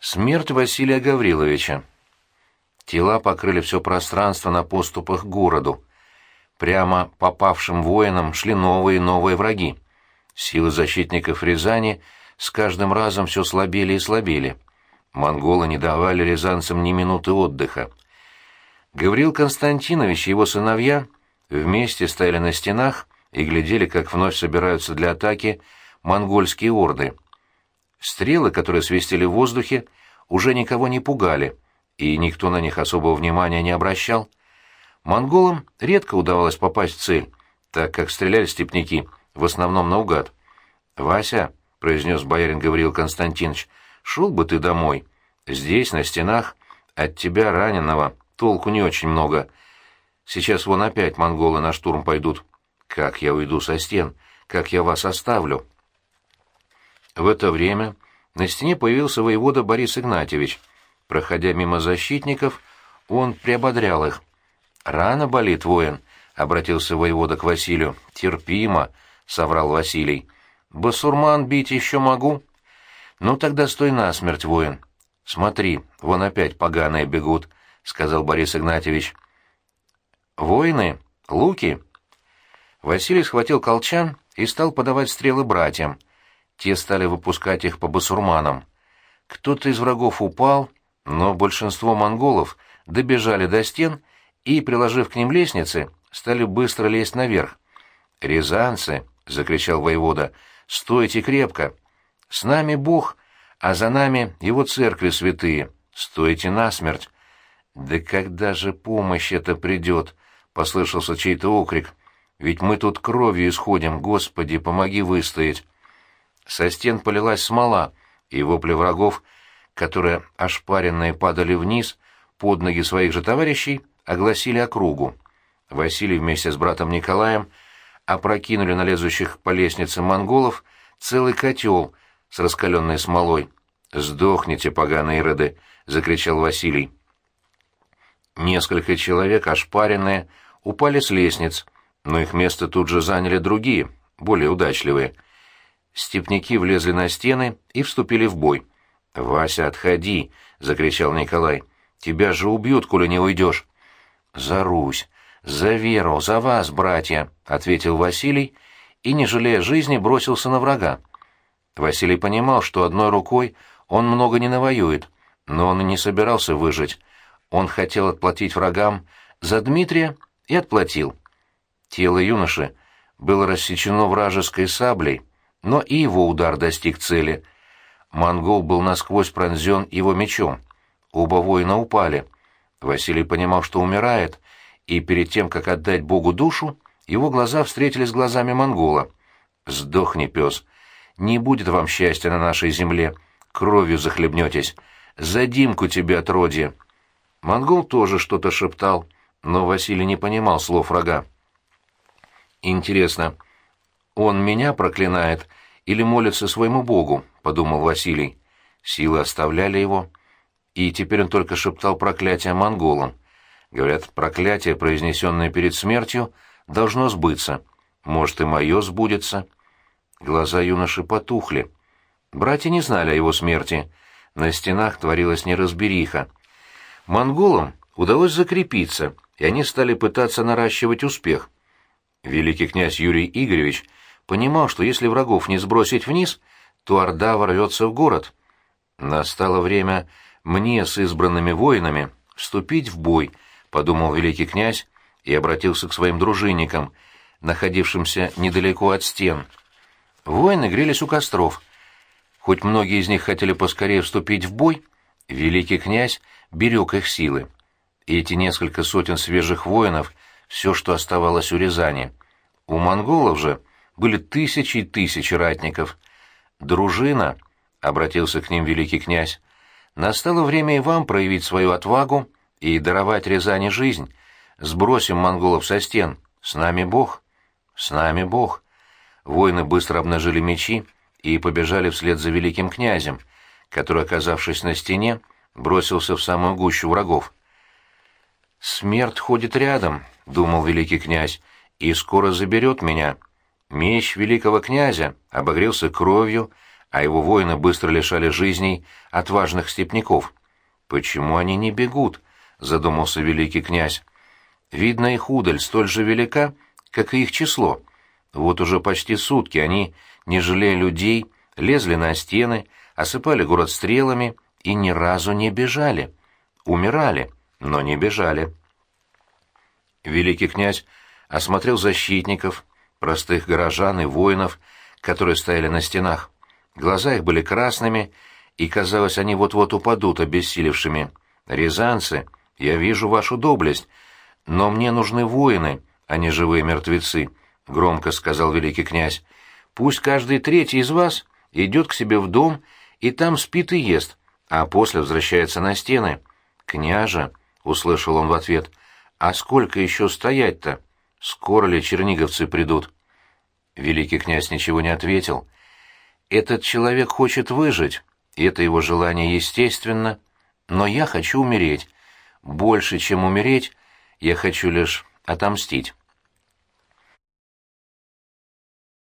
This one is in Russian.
Смерть Василия Гавриловича. Тела покрыли все пространство на поступах к городу. Прямо попавшим воинам шли новые и новые враги. Силы защитников Рязани с каждым разом все слабели и слабели. Монголы не давали рязанцам ни минуты отдыха. Гаврил Константинович и его сыновья вместе стояли на стенах и глядели, как вновь собираются для атаки монгольские орды. Стрелы, которые свистели в воздухе, уже никого не пугали, и никто на них особого внимания не обращал. Монголам редко удавалось попасть в цель, так как стреляли степняки в основном наугад. «Вася», — произнес боярин Гавриил Константинович, — «шел бы ты домой. Здесь, на стенах, от тебя, раненого, толку не очень много. Сейчас вон опять монголы на штурм пойдут. Как я уйду со стен? Как я вас оставлю?» В это время на стене появился воевода Борис Игнатьевич. Проходя мимо защитников, он приободрял их. «Рано болит воин», — обратился воевода к Василию. «Терпимо», — соврал Василий. «Басурман бить еще могу?» «Ну тогда стой насмерть, воин». «Смотри, вон опять поганые бегут», — сказал Борис Игнатьевич. «Воины? Луки?» Василий схватил колчан и стал подавать стрелы братьям. Те стали выпускать их по басурманам. Кто-то из врагов упал, но большинство монголов добежали до стен и, приложив к ним лестницы, стали быстро лезть наверх. «Рязанцы!» — закричал воевода. «Стойте крепко! С нами Бог, а за нами его церкви святые! Стойте насмерть!» «Да когда же помощь эта придет?» — послышался чей-то окрик. «Ведь мы тут кровью исходим, Господи, помоги выстоять!» Со стен полилась смола, и вопли врагов, которые ошпаренные падали вниз, под ноги своих же товарищей, огласили округу. Василий вместе с братом Николаем опрокинули на лезущих по лестнице монголов целый котел с раскаленной смолой. «Сдохните, поганые роды!» — закричал Василий. Несколько человек, ошпаренные, упали с лестниц, но их место тут же заняли другие, более удачливые — Степняки влезли на стены и вступили в бой. «Вася, отходи!» — закричал Николай. «Тебя же убьют, коли не уйдешь!» «За Русь! За веру! За вас, братья!» — ответил Василий и, не жалея жизни, бросился на врага. Василий понимал, что одной рукой он много не навоюет, но он и не собирался выжить. Он хотел отплатить врагам за Дмитрия и отплатил. Тело юноши было рассечено вражеской саблей, но и его удар достиг цели. Монгол был насквозь пронзен его мечом. Оба воина упали. Василий понимал, что умирает, и перед тем, как отдать Богу душу, его глаза встретились с глазами монгола. «Сдохни, пес! Не будет вам счастья на нашей земле! Кровью захлебнетесь! За Димку тебе, отродье!» Монгол тоже что-то шептал, но Василий не понимал слов врага. «Интересно, «Он меня проклинает или молится своему Богу», — подумал Василий. Силы оставляли его, и теперь он только шептал проклятие монголам. Говорят, проклятие, произнесенное перед смертью, должно сбыться. Может, и мое сбудется. Глаза юноши потухли. Братья не знали о его смерти. На стенах творилась неразбериха. Монголам удалось закрепиться, и они стали пытаться наращивать успех. Великий князь Юрий Игоревич — понимал, что если врагов не сбросить вниз, то Орда ворвется в город. Настало время мне с избранными воинами вступить в бой, подумал великий князь и обратился к своим дружинникам, находившимся недалеко от стен. Воины грелись у костров. Хоть многие из них хотели поскорее вступить в бой, великий князь берег их силы. И эти несколько сотен свежих воинов — все, что оставалось у Рязани. У монголов же были тысячи и тысячи ратников. «Дружина», — обратился к ним великий князь, — «настало время и вам проявить свою отвагу и даровать Рязани жизнь. Сбросим монголов со стен. С нами Бог». «С нами Бог». Воины быстро обнажили мечи и побежали вслед за великим князем, который, оказавшись на стене, бросился в самую гущу врагов. «Смерть ходит рядом», — думал великий князь, — «и скоро заберет меня». Меч великого князя обогрелся кровью, а его воины быстро лишали жизней отважных степняков. «Почему они не бегут?» — задумался великий князь. «Видно, их удаль столь же велика, как и их число. Вот уже почти сутки они, не жалея людей, лезли на стены, осыпали город стрелами и ни разу не бежали. Умирали, но не бежали». Великий князь осмотрел защитников, простых горожан и воинов, которые стояли на стенах. Глаза их были красными, и, казалось, они вот-вот упадут, обессилевшими. «Рязанцы, я вижу вашу доблесть, но мне нужны воины, а не живые мертвецы», — громко сказал великий князь. «Пусть каждый третий из вас идет к себе в дом и там спит и ест, а после возвращается на стены». «Княже», — услышал он в ответ, — «а сколько еще стоять-то? Скоро ли черниговцы придут?» Великий князь ничего не ответил. «Этот человек хочет выжить, и это его желание естественно, но я хочу умереть. Больше, чем умереть, я хочу лишь отомстить».